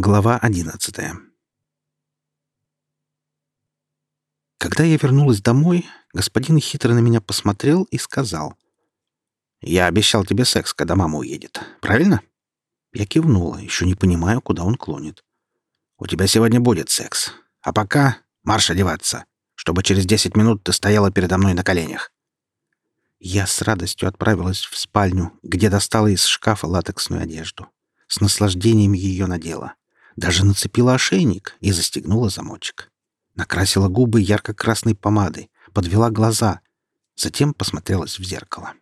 Глава одиннадцатая Когда я вернулась домой, господин хитро на меня посмотрел и сказал. «Я обещал тебе секс, когда мама уедет. Правильно?» Я кивнула, еще не понимаю, куда он клонит. «У тебя сегодня будет секс. А пока марш одеваться, чтобы через десять минут ты стояла передо мной на коленях». Я с радостью отправилась в спальню, где достала из шкафа латексную одежду. С наслаждением ее надела. Даже нацепила ошейник и застегнула замочек. Накрасила губы ярко-красной помадой, подвела глаза. Затем посмотрелась в зеркало.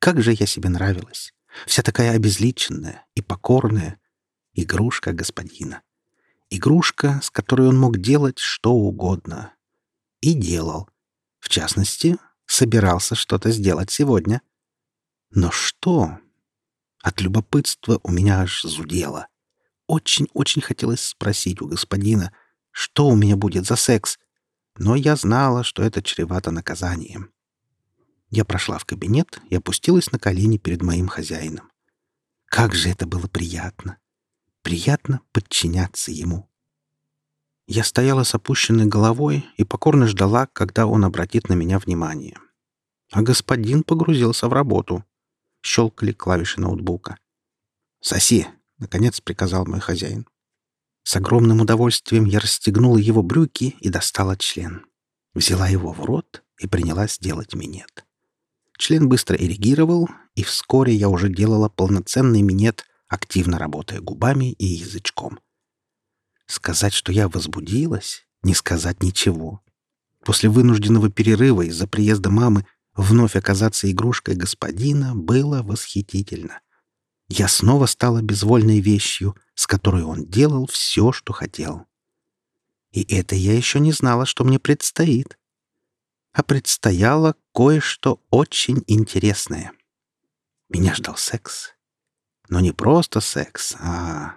Как же я себе нравилась. Вся такая обезличенная и покорная. Игрушка господина. Игрушка, с которой он мог делать что угодно. И делал. В частности, собирался что-то сделать сегодня. Но что? От любопытства у меня аж зудело. Очень-очень хотелось спросить у господина, что у меня будет за секс, но я знала, что это чревато наказанием. Я прошла в кабинет и опустилась на колени перед моим хозяином. Как же это было приятно! Приятно подчиняться ему. Я стояла с опущенной головой и покорно ждала, когда он обратит на меня внимание. А господин погрузился в работу. Щелкали клавиши ноутбука. «Соси!» — наконец приказал мой хозяин. С огромным удовольствием я расстегнула его брюки и достала член. Взяла его в рот и принялась делать минет. Член быстро эрегировал, и вскоре я уже делала полноценный минет, активно работая губами и язычком. Сказать, что я возбудилась, не сказать ничего. После вынужденного перерыва из-за приезда мамы вновь оказаться игрушкой господина было восхитительно. Я снова стала безвольной вещью, с которой он делал все, что хотел. И это я еще не знала, что мне предстоит. А предстояло кое-что очень интересное. Меня ждал секс. Но не просто секс, а